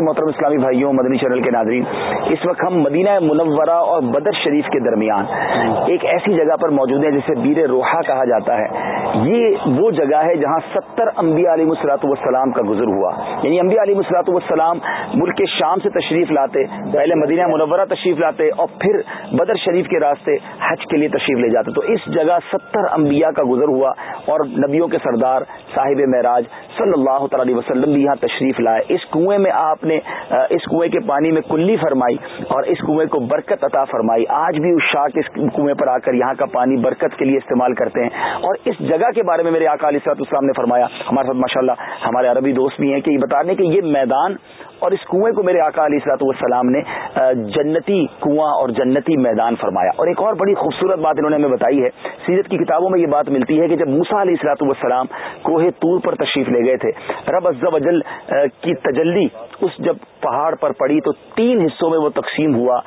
محترم اسلامی بھائیوں، مدنی چینل کے ناظرین، اس وقت ہم مدینہ منورہ اور بدر شریف کے درمیان ایک ایسی جگہ پر موجود ہیں جسے بیر روحا کہا جاتا ہے۔ یہ وہ جگہ ہے جہاں ستر انبیاء علیہ مسلاط والسلام کا گزر ہوا۔ یعنی انبیاء علیہ مسلاط والسلام ملک شام سے تشریف لاتے پہلے مدینہ منورہ تشریف لاتے اور پھر بدر شریف کے راستے حج کے لیے تشریف لے جاتے۔ تو اس جگہ ستر انبیاء کا گزر ہوا اور نبیوں کے سردار صاحب معراج صلی اللہ تعالی علیہ وسلم بھی یہاں تشریف لائے۔ اس کنویں میں آپ نے، اس کنویں کے پانی میں کلی فرمائی اور اس کنویں کو برکت عطا فرمائی۔ آج بھی اس شاخ اس کنویں پر آ کر یہاں کا پانی برکت کے لیے استعمال کرتے ہیں۔ اور اس جگہ جگہ کے بارے میں میرے آقا علیہ صاحب اسلام نے فرمایا، ہمارے ساتھ ماشاء اللہ ہمارے عربی دوست بھی ہیں کہ یہ بتا دیں کہ یہ میدان اور اس کنویں کو میرے آقا علیہ السلاط والسلام نے جنتی کنواں اور جنتی میدان فرمایا۔ اور ایک اور بڑی خوبصورت بات انہوں نے ہمیں بتائی ہے، سیرت کی کتابوں میں یہ بات ملتی ہے کہ جب موسا علیہ السلاط والسلام کوہ طور پر تشریف لے گئے تھے، رب وجل کی تجلی اس جب پہاڑ پر پڑی تو تین حصوں میں وہ تقسیم ہوا۔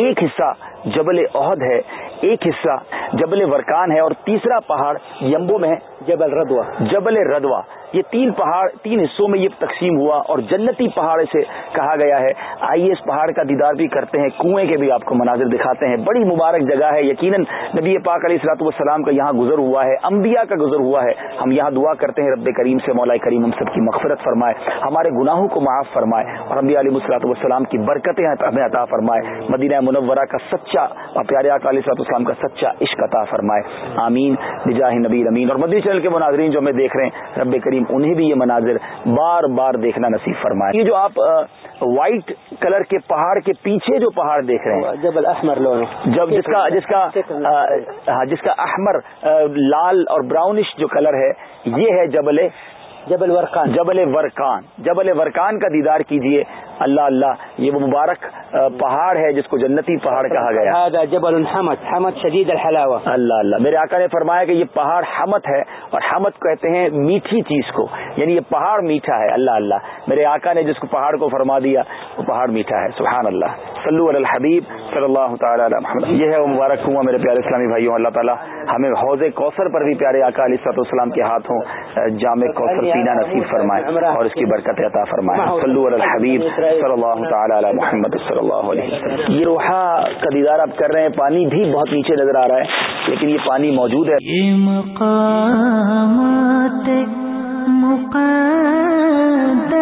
ایک حصہ جبل عہد ہے ایک حصہ جبل ورکان ہے اور تیسرا پہاڑ یمبو میں جبل ردوا۔ جبل ردوا، یہ تین پہاڑ، تین حصوں میں یہ تقسیم ہوا اور جنتی پہاڑ سے کہا گیا ہے۔ آئیے اس پہاڑ کا دیدار بھی کرتے ہیں، کنویں کے بھی آپ کو مناظر دکھاتے ہیں۔ بڑی مبارک جگہ ہے، یقیناً نبی پاک علیہ السلاط والسلام کا یہاں گزر ہوا ہے، انبیاء کا گزر ہوا ہے۔ ہم یہاں دعا کرتے ہیں، رب کریم سے مولا کریم ہم سب کی مغفرت فرمائے، ہمارے گناہوں کو معاف فرمائے اور انبیاء علیہ السلاط والسلام کی برکتیں ہمیں عطا فرمائے۔ مدینہ منورہ کا سچا اور پیارے علیہ والسلام کا سچا عشق عطا فرمائے۔ آمین۔ بجاہ نبی امین اور مدی چینل کے مناظرین جو ہمیں دیکھ رہے ہیں رب کریم انہیں بھی یہ مناظر بار بار دیکھنا نصیب فرمائے۔ یہ جو آپ وائٹ کلر کے پہاڑ کے پیچھے جو پہاڑ دیکھ رہے ہیں جب لون جب جس کا جس کا ہاں جس کا احمر لال اور براؤنش جو کلر ہے یہ ہے جبل جبل ورکان جبل ورکان جبل ورکان کا دیدار کیجیے۔ اللہ اللہ یہ وہ مبارک پہاڑ ہے جس کو جنتی پہاڑ کہا گیا۔ جبل حمد حمد شدید الحلاوہ۔ اللہ اللہ میرے آقا نے فرمایا کہ یہ پہاڑ حمد ہے اور حمد کہتے ہیں میٹھی چیز کو یعنی یہ پہاڑ میٹھا ہے۔ اللہ اللہ میرے آقا نے جس کو پہاڑ کو فرما دیا وہ پہاڑ میٹھا ہے۔ سبحان اللہ۔ صلو علی الحبیب صلی اللہ تعالی علی محمد۔ یہ ہے وہ مبارک کنواں میرے پیارے اسلامی بھائیوں اللہ تعالیٰ ہمیں حوض کوثر پر بھی پیارے آقا علیہ صلاح السلام کے ہاتھوں جامع کوثر پینا نصیب فرمائے اور اس کی برکت عطا فرمائے۔ صلو علی الحبیب صلی اللہ تعالی علی محمد صلی اللہ علیہ وسلم۔ یہ روحا کا دیدار آپ کر رہے ہیں پانی بھی بہت نیچے نظر آ رہا ہے لیکن یہ پانی موجود ہے۔ اللہ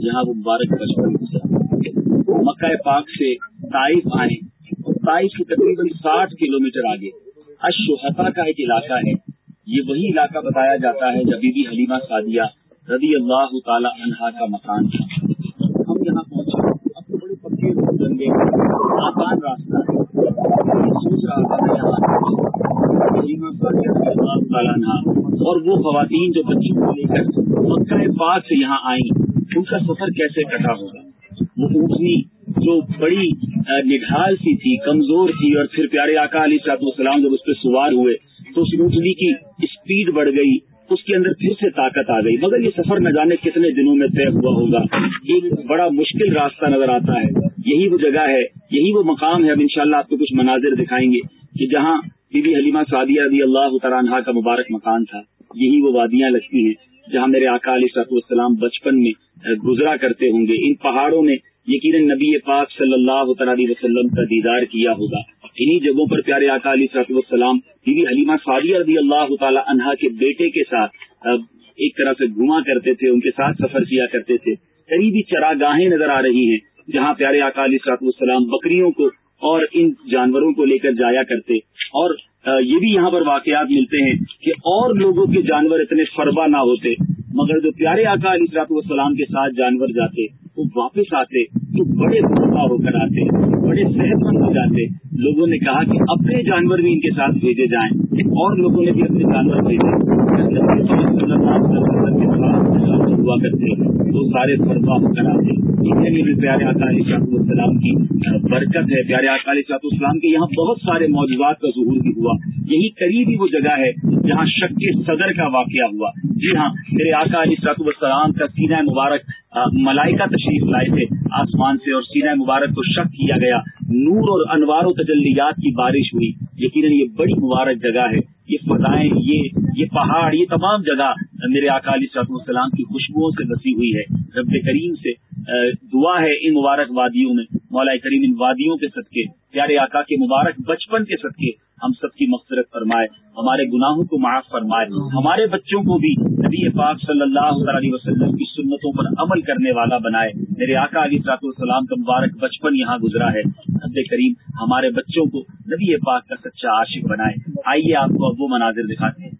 جہاں وہ مبارک بچپن مکہ پاک سے تائف آئے۔ اور تائف سے تقریباً ساٹھ کلو میٹر آگے۔ اشوہتا کا ایک علاقہ ہے۔ یہ وہی علاقہ بتایا جاتا ہے جب بی حلیمہ سعدیہ رضی اللہ تعالی عنہا کا مکان تھا۔ ہم یہاں پہنچے۔ اب تو بڑے پکے روڈ بن گئے آسان راستہ ہے۔ سوچ رہا تھا یہاں حلیمہ سعدیہ رضی اللہ تعالیٰ اور وہ خواتین جو بچوں کو لے کر مکہ پاک سے یہاں آئیں۔ ان کا سفر کیسے کٹا ہوگا؟ وہ اونٹنی جو بڑی نڈھال سی تھی، کمزور تھی اور پھر پیارے آقا علی صاحب السلام جب اس پہ سوار ہوئے تو اس اونٹنی کی اسپیڈ بڑھ گئی، اس کے اندر پھر سے طاقت آ گئی۔ مگر یہ سفر نہ جانے کتنے دنوں میں طے ہوا ہوگا۔ ایک بڑا مشکل راستہ نظر آتا ہے۔ یہی وہ جگہ ہے، یہی وہ مقام ہے۔ اب انشاءاللہ آپ کو کچھ مناظر دکھائیں گے کہ جہاں بی بی حلیمہ سعدیہ رضی اللہ تعالیٰ کا مبارک مکان تھا، یہی وہ وادیاں لگتی ہیں۔ جہاں میرے آقا علی صاحب السلام بچپن میں گزرا کرتے ہوں گے، ان پہاڑوں میں یقیناً نبی پاک صلی اللہ تعالی وسلم کا دیدار کیا ہوگا۔ انہی جگہوں پر پیارے آقا علی صاحب السلام بی بی حلیمہ سعدیہ رضی اللہ تعالی عنہا کے بیٹے کے ساتھ ایک طرح سے گھما کرتے تھے، ان کے ساتھ سفر کیا کرتے تھے۔ قریبی چراگاہیں نظر آ رہی ہیں، جہاں پیارے آقا علی صاحب السلام بکریوں کو اور ان جانوروں کو لے کر جایا کرتے، اور یہ بھی یہاں پر واقعات ملتے ہیں کہ اور لوگوں کے جانور اتنے فربا نہ ہوتے، مگر جو پیارے آقا علی صلاحت والسلام کے ساتھ جانور جاتے، وہ واپس آتے، تو بڑے فربا ہو کر آتے، بڑے صحت مند ہو جاتے۔ لوگوں نے کہا کہ اپنے جانور بھی ان کے ساتھ بھیجے جائیں اور لوگوں نے بھی اپنے جانور بھیجے۔ ہوا کرتے، تو سارے فربا ہو کر آتے۔ بھی پیارے اکالی صاحب السلام کی برکت ہے پیارے اکالی صاحب السلام کے یہاں بہت سارے موجودات کا ظہور بھی ہوا۔ یہی قریب ہی وہ جگہ ہے جہاں شک کے صدر کا واقعہ ہوا۔ جی ہاں میرے آقا علی صاحب السلام کا سینہ مبارک ملائکہ تشریف لائے تھے۔ آسمان سے اور سینہ مبارک کو شک کیا گیا۔ نور اور انوار و تجلیات کی بارش ہوئی۔ یقیناً یہ بڑی مبارک جگہ ہے۔ یہ فضائیں، یہ یہ پہاڑ، یہ تمام جگہ میرے آقا علی صاحب السلام کی خوشبوؤں سے بسی ہوئی ہے۔ رب کریم سے دعا ہے ان مبارک وادیوں میں، مولا کریم، ان وادیوں کے صدقے، پیارے آقا کے مبارک بچپن کے صدقے ہم سب کی مغفرت فرمائے، ہمارے گناہوں کو معاف فرمائے، ہمارے بچوں کو بھی نبی پاک صلی اللہ علیہ وسلم کی سنتوں پر عمل کرنے والا بنائے۔ میرے آقا علی صاحب السلام کا مبارک بچپن یہاں گزرا ہے۔ رب کریم ہمارے بچوں کو نبی پاک کا سچا عاشق بنائے۔ آئیے آپ کو اب وہ مناظر دکھاتے ہیں۔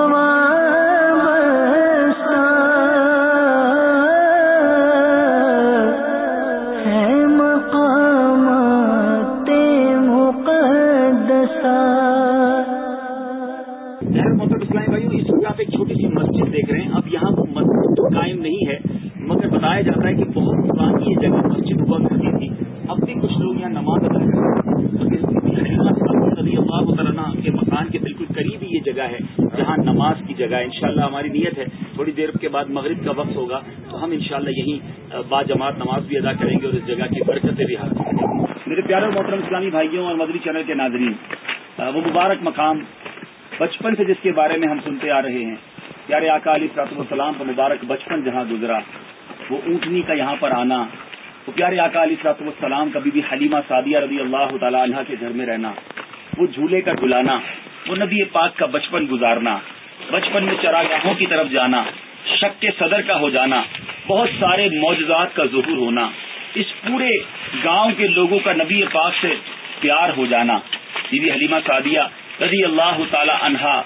انشاءاللہ یہی با جماعت نماز بھی ادا کریں گے اور اس جگہ کی برکتیں بھی حاصل کریں گے۔ میرے پیارے محترم اسلامی بھائیوں اور مدری چینل کے ناظرین وہ مبارک مقام بچپن سے جس کے بارے میں ہم سنتے آ رہے ہیں، پیارے آقا علی صاحب السلام کا مبارک بچپن جہاں گزرا، وہ اونٹنی کا یہاں پر آنا، وہ پیارے آقا علی صاحب السلام کا بی بی حلیمہ سعدیہ رضی اللہ تعالی عنہ کے گھر میں رہنا، وہ جھولے کا جھلانا وہ نبی پاک کا بچپن گزارنا، بچپن میں چراگاہوں کی طرف جانا، شک کے صدر کا ہو جانا بہت سارے معجزات کا ظہور ہونا، اس پورے گاؤں کے لوگوں کا نبی پاک سے پیار ہو جانا۔ بی حلیمہ سعدیہ رضی اللہ تعالی عنہا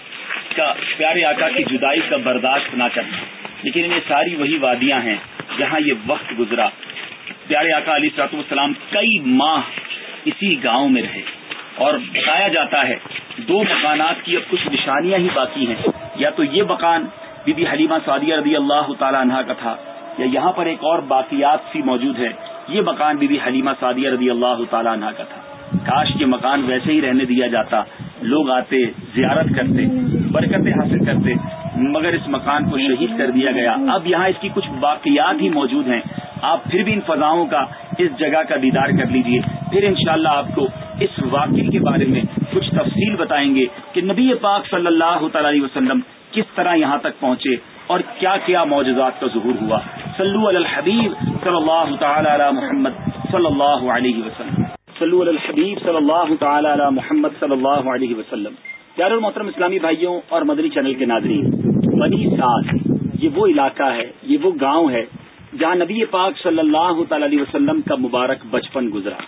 کا پیارے آقا کی جدائی کا برداشت نہ کرنا لیکن یہ ساری وہی وادیاں ہیں جہاں یہ وقت گزرا۔ پیارے آقا علی سرات السلام کئی ماہ اسی گاؤں میں رہے۔ اور بتایا جاتا ہے، دو مکانات کی اب کچھ نشانیاں ہی باقی ہیں۔ یا تو یہ مکان بی بی حلیمہ سعدیہ رضی اللہ تعالیٰ عنہ کا تھا یا یہاں پر ایک اور باقیات سی موجود ہے یہ مکان بی بی حلیمہ سعدیہ رضی اللہ تعالیٰ عنہ کا تھا۔ کاش یہ مکان ویسے ہی رہنے دیا جاتا۔ لوگ آتے، زیارت کرتے، برکتیں حاصل کرتے، مگر اس مکان کو شہید کر دیا گیا۔ اب یہاں اس کی کچھ باقیات ہی موجود ہیں۔ آپ پھر بھی ان فضاؤں کا، اس جگہ کا دیدار کر لیجیے۔ پھر انشاءاللہ شاء آپ کو اس واقعے کے بارے میں کچھ تفصیل بتائیں گے کہ نبی پاک صلی اللہ تعالی وسلم کس طرح یہاں تک پہنچے اور کیا کیا معجزات کا ظہور ہوا۔ صلو علی الحبیب صلی اللہ تعالی علی محمد صلی اللہ علیہ وسلم. صلو علی الحبیب صلی اللہ تعالی علی محمد صلی اللہ علیہ وسلم. پیار اور محترم اسلامی بھائیوں اور مدنی چینل کے ناظرین، بنی ساز یہ وہ علاقہ ہے، یہ وہ گاؤں ہے جہاں نبی پاک صلی اللہ تعالی علیہ وسلم کا مبارک بچپن گزرا.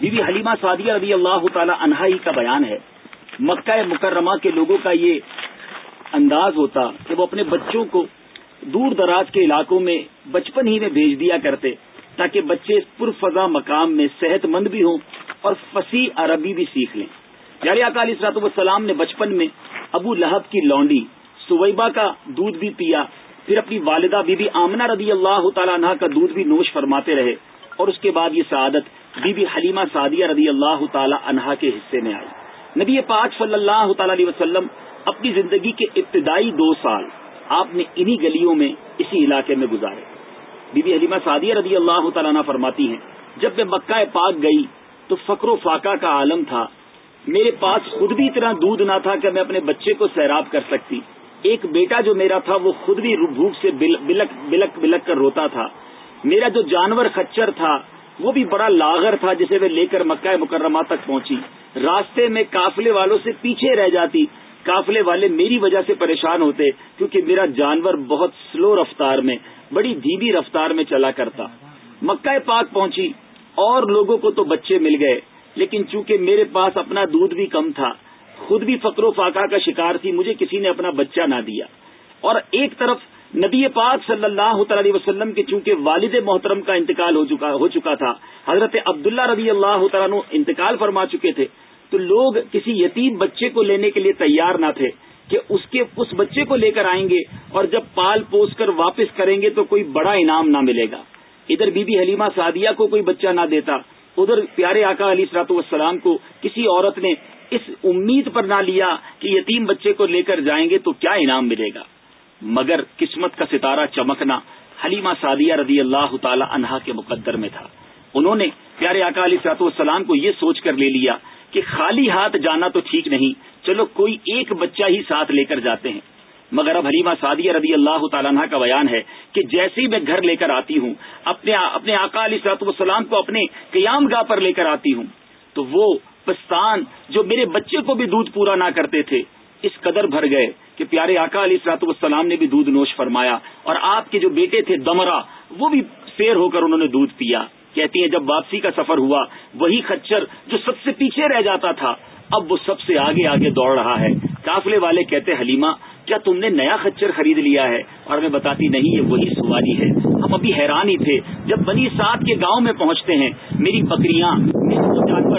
بی بی حلیمہ سعدیہ رضی اللہ تعالی عنہا ہی کا بیان ہے. مکہ مکرمہ کے لوگوں کا یہ انداز ہوتا کہ وہ اپنے بچوں کو دور دراز کے علاقوں میں بچپن ہی میں بھیج دیا کرتے، تاکہ بچے پرفضا مقام میں صحت مند بھی ہوں اور فصیح عربی بھی سیکھ لیں۔ یار اکالی اسرات والسلام نے بچپن میں ابو لہب کی لونڈی سویبا کا دودھ بھی پیا، پھر اپنی والدہ بی بی آمنا رضی اللہ تعالیٰ عنہ کا دودھ بھی نوش فرماتے رہے، اور اس کے بعد یہ سعادت بی بی حلیمہ سعدیہ رضی اللہ تعالی عنہا کے حصے میں آئی۔ نبی پاک صلی اللہ تعالی علیہ وسلم اپنی زندگی کے ابتدائی دو سال آپ نے انہی گلیوں میں اسی علاقے میں گزارے۔ بی بی حلیمہ سعدیہ رضی اللہ تعالیٰ عنہ فرماتی ہیں، جب میں مکہ پاک گئی تو فقر و فاقہ کا عالم تھا۔ میرے پاس خود بھی اتنا دودھ نہ تھا کہ میں اپنے بچے کو سیراب کر سکتی۔ ایک بیٹا جو میرا تھا، وہ خود بھی بھوک سے بلک بلک بلک کر روتا تھا۔ میرا جو جانور خچر تھا، وہ بھی بڑا لاغر تھا جسے وہ لے کر مکہ مکرمہ تک پہنچی۔ راستے میں قافلے والوں سے پیچھے رہ جاتی۔ قافلے والے میری وجہ سے پریشان ہوتے کیونکہ میرا جانور بہت سلو رفتار میں، بڑی دھیمی رفتار میں چلا کرتا۔ مکہ پاک پہنچی، اور لوگوں کو تو بچے مل گئے، لیکن چونکہ میرے پاس اپنا دودھ بھی کم تھا، خود بھی فقر و فاقہ کا شکار تھی، مجھے کسی نے اپنا بچہ نہ دیا۔ اور ایک طرف نبی پاک صلی اللہ تعالی وسلم کے چونکہ والد محترم کا انتقال ہو چکا ہو چکا تھا، حضرت عبداللہ رضی اللہ تعالیٰ انتقال فرما چکے تھے تو لوگ کسی یتیم بچے کو لینے کے لیے تیار نہ تھے کہ اس کے اس بچے کو لے کر آئیں گے اور جب پال پوس کر واپس کریں گے تو کوئی بڑا انعام نہ ملے گا۔ ادھر بی بی حلیمہ سعدیہ کو کوئی بچہ نہ دیتا۔ ادھر پیارے آقا علی سرات والسلام کو کسی عورت نے اس امید پر نہ لیا کہ یتیم بچے کو لے کر جائیں گے تو کیا انعام ملے گا۔ مگر قسمت کا ستارہ چمکنا حلیمہ سعدیہ رضی اللہ تعالی عنہا کے مقدر میں تھا۔ انہوں نے پیارے آقا علی سرات والسلام کو یہ سوچ کر لے لیا کہ خالی ہاتھ جانا تو ٹھیک نہیں۔ چلو کوئی ایک بچہ ہی ساتھ لے کر جاتے ہیں۔ مگر اب حلیمہ سعدیہ رضی اللہ تعالیٰ عنہ کا بیان ہے کہ جیسے ہی میں گھر لے کر آتی ہوں، اپنے اپنے آقا علی سلاط والسلام کو اپنے قیام گاہ پر لے کر آتی ہوں، تو وہ پستان جو میرے بچے کو بھی دودھ پورا نہ کرتے تھے، اس قدر بھر گئے کہ پیارے آقا علی سلاط والسلام نے بھی دودھ نوش فرمایا اور آپ کے جو بیٹے تھے دمرا وہ بھی سیر ہو کر انہوں نے دودھ پیا۔ کہتی ہیں، جب واپسی کا سفر ہوا، وہی خچر جو سب سے پیچھے رہ جاتا تھا، اب وہ سب سے آگے آگے دوڑ رہا ہے۔ قافلے والے کہتے حلیمہ، کیا تم نے نیا خچر خرید لیا ہے؟ اور ہمیں بتاتی نہیں، یہ وہی سواری ہے۔ ہم ابھی حیران ہی تھے۔ جب بنی سات کے گاؤں میں پہنچتے ہیں، میری بکریاں میرے وہ جانور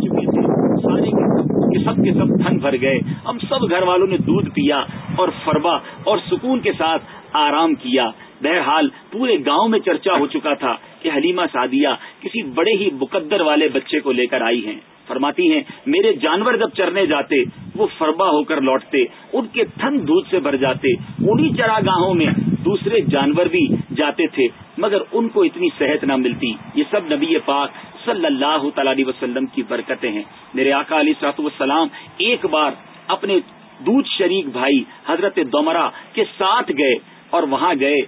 چکے تھے، سارے کے سب کے سب تھن بھر گئے۔ ہم سب گھر والوں نے دودھ پیا اور فربا اور سکون کے ساتھ آرام کیا۔ بہرحال پورے گاؤں میں چرچا ہو چکا تھا کہ حلیمہ سعدیہ کسی بڑے ہی مقدر والے بچے کو لے کر آئی ہیں۔ فرماتی ہیں، میرے جانور جب چرنے جاتے، وہ فربا ہو کر لوٹتے، ان کے تھن دودھ سے بھر جاتے۔ انہی چراگاہوں میں دوسرے جانور بھی جاتے تھے، مگر ان کو اتنی صحت نہ ملتی۔ یہ سب نبی پاک صلی اللہ تعالی وسلم کی برکتیں ہیں۔ میرے آقا علی سات وسلام ایک بار اپنے دودھ شریک بھائی حضرت دومرا کے ساتھ گئے۔ اور وہاں گئے۔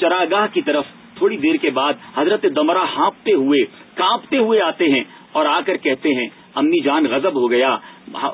چراگاہ کی طرف۔ تھوڑی دیر کے بعد حضرت دمرا ہانپتے ہوئے، کانپتے ہوئے آتے ہیں اور آ کر کہتے ہیں، امی جان، غضب ہو گیا۔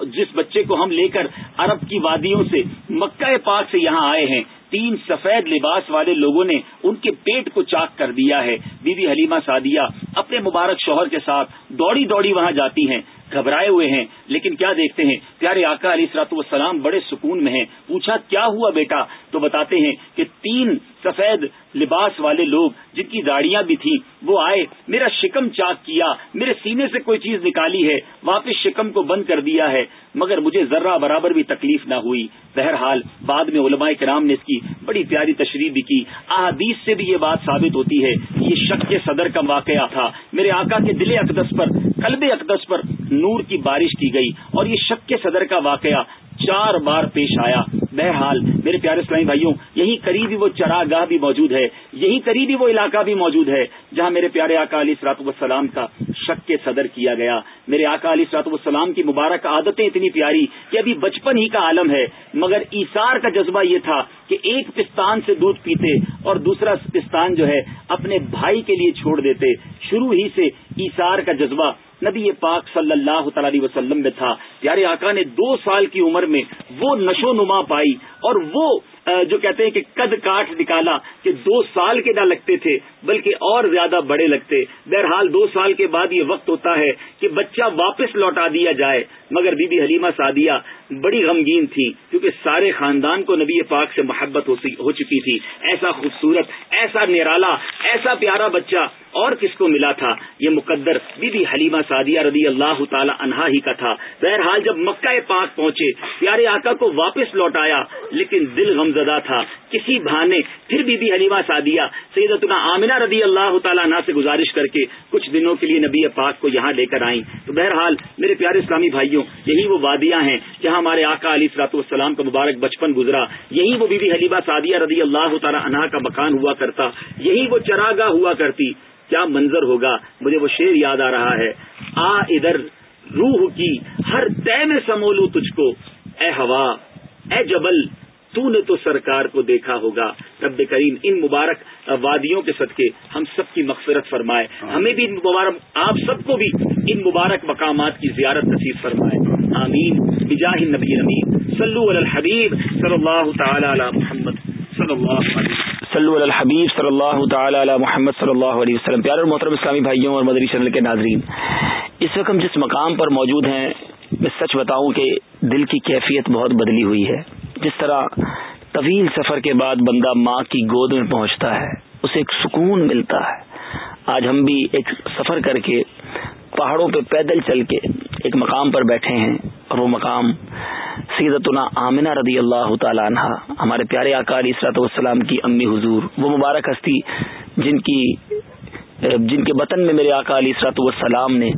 جس بچے کو ہم لے کر عرب کی وادیوں سے مکہ پاک سے یہاں آئے ہیں، تین سفید لباس والے لوگوں نے ان کے پیٹ کو چاک کر دیا ہے۔ بی بی حلیمہ سعدیہ اپنے مبارک شوہر کے ساتھ دوڑی دوڑی وہاں جاتی ہیں۔ گھبرائے ہوئے ہیں، لیکن کیا دیکھتے ہیں؟ پیارے آقا علی سرات والسلام بڑے سکون میں ہیں۔ پوچھا، کیا ہوا بیٹا؟ تو بتاتے ہیں کہ تین سفید لباس والے لوگ جن کی داڑیاں بھی تھیں، وہ آئے، میرا شکم چاک کیا، میرے سینے سے کوئی چیز نکالی ہے، واپس شکم کو بند کر دیا ہے، مگر مجھے ذرہ برابر بھی تکلیف نہ ہوئی۔ بہرحال، بعد میں علماء کرام نے اس کی بڑی پیاری تشریح بھی کی۔ احادیث سے بھی یہ بات ثابت ہوتی ہے، یہ شک کے صدر کا واقعہ تھا۔ میرے آقا کے دل اقدس پر، قلب اقدس پر نور کی بارش کی گئی اور یہ شک کے صدر کا واقعہ چار بار پیش آیا۔ بہرحال، میرے پیارے اسلامی بھائیوں یہی قریبی وہ چراگاہ بھی موجود ہے یہی قریبی وہ علاقہ بھی موجود ہے جہاں میرے پیارے آقا علی سرات وسلام کا شک کے صدر کیا گیا۔ میرے آقا علی سرات والسلام کی مبارک عادتیں اتنی پیاری کہ ابھی بچپن ہی کا عالم ہے، مگر ایسار کا جذبہ یہ تھا کہ ایک پستان سے دودھ پیتے اور دوسرا پستان جو ہے اپنے بھائی کے لیے چھوڑ دیتے۔ شروع ہی سے ایسار کا جذبہ نبی پاک صلی اللہ تعالی وسلم میں تھا۔ پیارے آقا نے دو سال کی عمر میں وہ نشو نما پائی اور وہ جو کہتے ہیں کہ قد کاٹ نکالا کہ دو سال کے نہ لگتے تھے، بلکہ اور زیادہ بڑے لگتے۔ بہرحال دو سال کے بعد یہ وقت ہوتا ہے کہ بچہ واپس لوٹا دیا جائے۔ مگر بی بی حلیمہ سعدیہ بڑی غمگین تھی، کیونکہ سارے خاندان کو نبی پاک سے محبت ہو چکی تھی۔ ایسا خوبصورت، ایسا نرالا، ایسا پیارا بچہ اور کس کو ملا تھا؟ یہ مقدر بی بی حلیمہ سعدیہ رضی اللہ تعالی عنہا ہی کا تھا۔ بہرحال جب مکہ پاک پہنچے، پیارے آقا کو واپس لوٹایا لیکن دل غمزدہ تھا۔ کسی بہانے پھر بی بی حلیمہ سعدیہ، سیدتنا آمنہ رضی اللہ تعالیٰ عنہ سے گزارش کر کے کچھ دنوں کے لیے نبی پاک کو یہاں لے کر آئیں۔ تو بہرحال میرے پیارے اسلامی بھائیوں، یہی وہ وادیاں ہیں جہاں ہمارے آقا علی سلاط والسلام کا مبارک بچپن گزرا۔ یہی وہ بی بی حلیمہ سعدیہ رضی اللہ تعالیٰ عنہ کا مکان ہوا کرتا۔ یہی وہ چراگاہ ہوا کرتی۔ کیا منظر ہوگا؟ مجھے وہ شعر یاد آ رہا ہے۔ آ ادھر روح کی ہر طے میں سمولو تجھ کو۔ اے ہوا اے جبل تو نے تو سرکار کو دیکھا ہوگا۔ رب کریم ان مبارک وادیوں کے صدقے ہم سب کی مغفرت فرمائے۔ ہمیں بھی مبارک آپ سب کو بھی ان مبارک مقامات کی زیارت نصیب فرمائے۔ آمین۔ بجاہ نبی امین صلو علی الحبیب صلی اللہ تعالی علی محمد صلی اللہ علیہ صلو علی الحبیب صلی اللہ تعالی علی محمد صلی اللہ علیہ وسلم۔ پیارے اور محترم اسلامی بھائیوں اور مدری چینل کے ناظرین، اس وقت ہم جس مقام پر موجود ہیں، میں سچ بتاؤں کہ دل کی کیفیت بہت بدلی ہوئی ہے۔ جس طرح طویل سفر کے بعد بندہ ماں کی گود میں پہنچتا ہے، اسے ایک سکون ملتا ہے۔ آج ہم بھی ایک سفر کر کے پہاڑوں پہ پیدل چل کے ایک مقام پر بیٹھے ہیں اور وہ مقام سیدتنا آمنہ رضی اللہ تعالی عنہ، ہمارے پیارے آکار اسرات والسلام کی امی حضور، وہ مبارک ہستی جن کی، جن کے وطن میں میرے آقا علی اسرات والسلام نے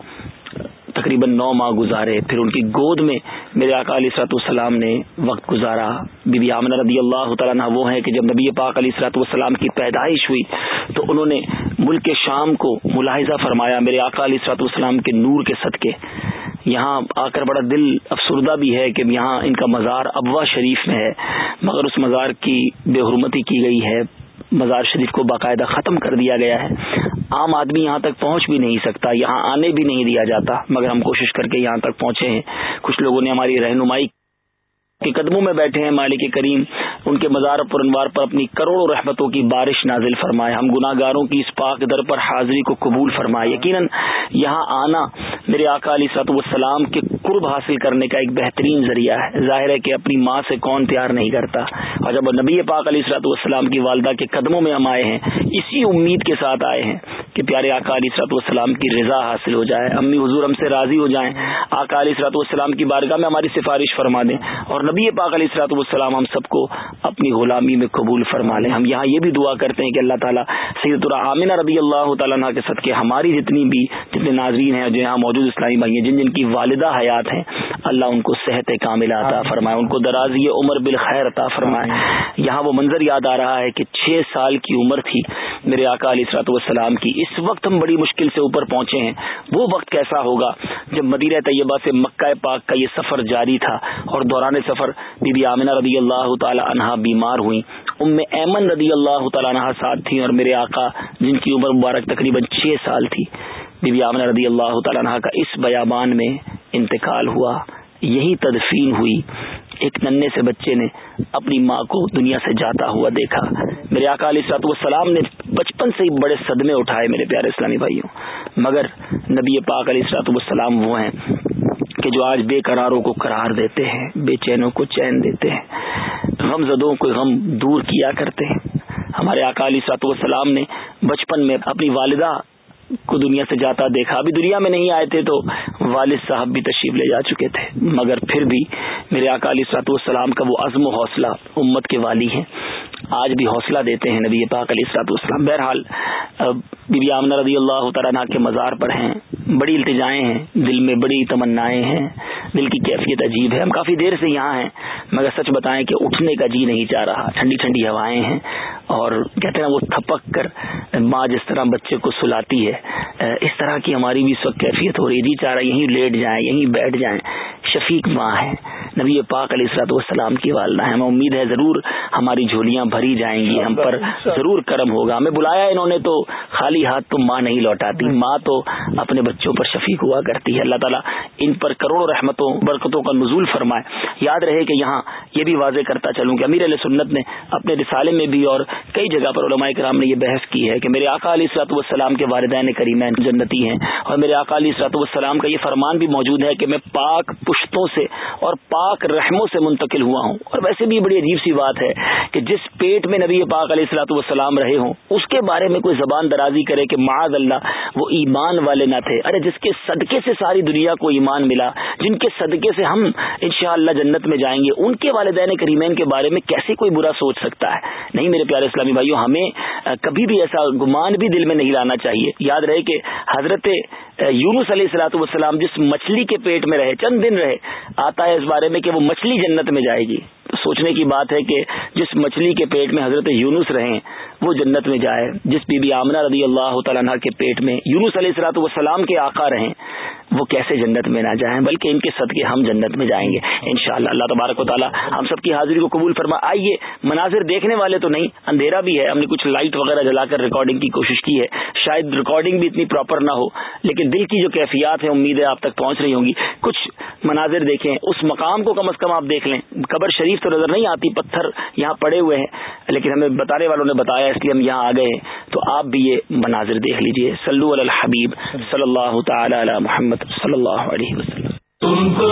تقریباً نو ماہ گزارے، پھر ان کی گود میں میرے آقا علی سرات والسلام نے وقت گزارا۔ بی بی آمنہ رضی اللہ تعالیٰ وہ ہیں کہ جب نبی پاک علی سرات والسلام کی پیدائش ہوئی، تو انہوں نے ملک شام کو ملاحظہ فرمایا میرے آقا علی سرات والسلام کے نور کے صدقے۔ یہاں آ کر بڑا دل افسردہ بھی ہے کہ یہاں ان کا مزار ابوا شریف میں ہے، مگر اس مزار کی بے حرمتی کی گئی ہے۔ مزار شریف کو باقاعدہ ختم کر دیا گیا ہے۔ عام آدمی یہاں تک پہنچ بھی نہیں سکتا، یہاں آنے بھی نہیں دیا جاتا، مگر ہم کوشش کر کے یہاں تک پہنچے ہیں۔ کچھ لوگوں نے ہماری رہنمائی کے قدموں میں بیٹھے ہیں، مالک کریم، ان کے مزار پر انوار پر اپنی کروڑوں رحمتوں کی بارش نازل فرمائے۔ ہم گناہ گاروں کی اس پاک در پر حاضری کو قبول فرمائے۔ یقیناً یہاں آنا میرے آقا علی سات والسلام کے قرب حاصل کرنے کا ایک بہترین ذریعہ ہے۔ ظاہر ہے کہ اپنی ماں سے کون پیار نہیں کرتا۔ جب نبی پاک علی سرات والسلام کی والدہ کے قدموں میں ہم آئے ہیں، اسی امید کے ساتھ آئے ہیں۔ کہ پیارے آقا علی سرات والسلام کی رضا حاصل ہو جائے امی حضور ہم سے راضی ہو جائیں۔ آقا علی سرات والسلام کی بارگاہ میں ہماری سفارش فرما دیں اور نبی پاک علی سرات والسلام ہم سب کو اپنی غلامی میں قبول فرما لیں۔ ہم یہاں یہ بھی دعا کرتے ہیں کہ اللہ تعالیٰ سید العامنہ رضی اللہ تعالیٰ کے صدقے ہماری جتنی بھی جتنے ناظرین ہیں جو یہاں موجود اسلامی بھائی ہیں جن جن کی والدہ حیات ہیں اللہ ان کو صحت کاملہ عطا فرمائے ان کو درازی عمر بالخیر عطا فرمائے۔ یہاں وہ منظر یاد آ رہا ہے کہ چھ سال کی عمر تھی میرے آقا علی سرات والسلام کی۔ اس وقت ہم بڑی مشکل سے اوپر پہنچے ہیں۔ وہ وقت کیسا ہوگا جب مدینہ طیبہ سے مکہ پاک کا یہ سفر جاری تھا اور دوران سفر بی بی آمنہ رضی اللہ تعالی عنہا بیمار ہوئی ام ایمن رضی اللہ تعالیٰ عنہ ساتھ تھی اور میرے آقا جن کی عمر مبارک تقریباً چھ سال تھی۔ بی بی آمنہ رضی اللہ تعالیٰ عنہ کا اس بیابان میں انتقال ہوا۔ یہی تدفین ہوئی۔ ایک ننے سے بچے نے اپنی ماں کو دنیا سے جاتا ہوا دیکھا۔ میرے آقا علیہ سات والسلام نے بچپن سے ہی بڑے صدمے اٹھائے میرے پیارے اسلامی بھائیوں۔ مگر نبی پاک علیہ السلاط والسلام وہ ہیں کہ جو آج بے قراروں کو قرار دیتے ہیں، بے چینوں کو چین دیتے ہیں۔ غم زدوں کو غم دور کیا کرتے ہیں۔ ہمارے آقا علی سات والسلام نے بچپن میں اپنی والدہ کو دنیا سے جاتا دیکھا، ابھی دنیا میں نہیں آئے تھے تو والد صاحب بھی تشریف لے جا چکے تھے، مگر پھر بھی میرے آقا علی سات والسلام کا وہ عزم و حوصلہ امت کے والی ہیں۔ آج بھی حوصلہ دیتے ہیں نبی پاک علی سات والسلام۔ بہرحال بی بی آمنہ رضی اللہ تعالیٰ کے مزار پر ہیں، بڑی التجائیں ہیں، دل میں بڑی تمنائیں ہیں، دل کی کیفیت عجیب ہے۔ ہم کافی دیر سے یہاں ہیں مگر سچ بتائیں کہ اٹھنے کا جی نہیں چاہ رہا۔ ٹھنڈی ٹھنڈی ہوائیں ہیں اور کہتے ہیں وہ تھپک کر ماں جس طرح بچے کو سلاتی ہے، اس طرح کی ہماری بھی اس وقت کیفیت ہو رہی ہے۔ جی چاہ رہا یہیں لیٹ جائیں، یہیں بیٹھ جائیں۔ شفیق ماں ہے۔ نبی پاک علیہ السلاط والسلام کی والدہ ہے ہمیں امید ہے ضرور ہماری جھولیاں بھری جائیں گی، ہم پر ضرور کرم ہوگا۔ ہمیں بلایا انہوں نے تو خالی ہاتھ تو ماں نہیں لوٹاتی، ماں تو اپنے بچوں پر شفیق ہوا کرتی ہے۔ اللہ تعالیٰ ان پر کروڑوں رحمتوں، برکتوں کا نزول فرمائے۔ یاد رہے کہ یہاں یہ بھی واضح کرتا چلوں کہ امیر علیہ سنت نے اپنے رسالے میں بھی اور کئی جگہ پر علماء کرام نے یہ بحث کی ہے کہ میرے آقا علیہ السلاط والسلام کے والدین کریمین جنتی ہیں۔ اور میرے آقا علیہ السلاط والسلام کا یہ فرمان بھی موجود ہے کہ میں پاک پشتوں سے اور پاک پاک رحموں سے منتقل ہوا ہوں۔ اور ویسے بھی بڑی عجیب سی بات ہے کہ جس پیٹ میں نبی پاک علیہ السلاۃ والسلام رہے ہوں، اس کے بارے میں کوئی زبان درازی کرے کہ معاذ اللہ، وہ ایمان والے نہ تھے۔ ارے، جس کے صدقے سے ساری دنیا کو ایمان ملا، جن کے صدقے سے ہم انشاءاللہ جنت میں جائیں گے، ان کے والدین کریمین کے بارے میں کیسے کوئی برا سوچ سکتا ہے؟ نہیں میرے پیارے اسلامی بھائیوں ہمیں کبھی بھی ایسا گمان بھی دل میں نہیں لانا چاہیے۔ یاد رہے کہ حضرت یونس علیہ السلاۃ والسلام جس مچھلی کے پیٹ میں رہے، چند دن رہے، آتا ہے اس بارے میں کہ وہ مچھلی جنت میں جائے گی۔ سوچنے کی بات ہے کہ جس مچھلی کے پیٹ میں حضرت یونس رہیں وہ جنت میں جائے، جس بی بی آمنہ رضی اللہ تعالیٰ کے پیٹ میں یونس علیہ السلاۃ والسلام کے آقا رہیں، وہ کیسے جنت میں نہ جائیں، بلکہ ان کے صدقے ہم جنت میں جائیں گے۔ انشاءاللہ اللہ تبارک و تعالیٰ ہم سب کی حاضری کو قبول فرما۔ آئیے، مناظر دیکھنے والے تو نہیں، اندھیرا بھی ہے۔ ہم نے کچھ لائٹ وغیرہ جلا کر ریکارڈنگ کی کوشش کی ہے۔ شاید ریکارڈنگ بھی اتنی پراپر نہ ہو، لیکن دل کی جو کیفیات ہیں، امید ہے آپ تک پہنچ رہی ہوں گی۔ کچھ مناظر دیکھیں، اس مقام کو کم از کم آپ دیکھ لیں۔ قبر شریف تو نظر نہیں آتی، پتھر یہاں پڑے ہوئے ہیں، لیکن ہمیں بتانے والوں نے بتایا اس لیے ہم یہاں آ گئے تو آپ بھی یہ مناظر دیکھ لیجیے۔ سلو علی الحبیب صلی اللہ تعالی علی محمد صلی اللہ علیہ وسلم۔ تم کو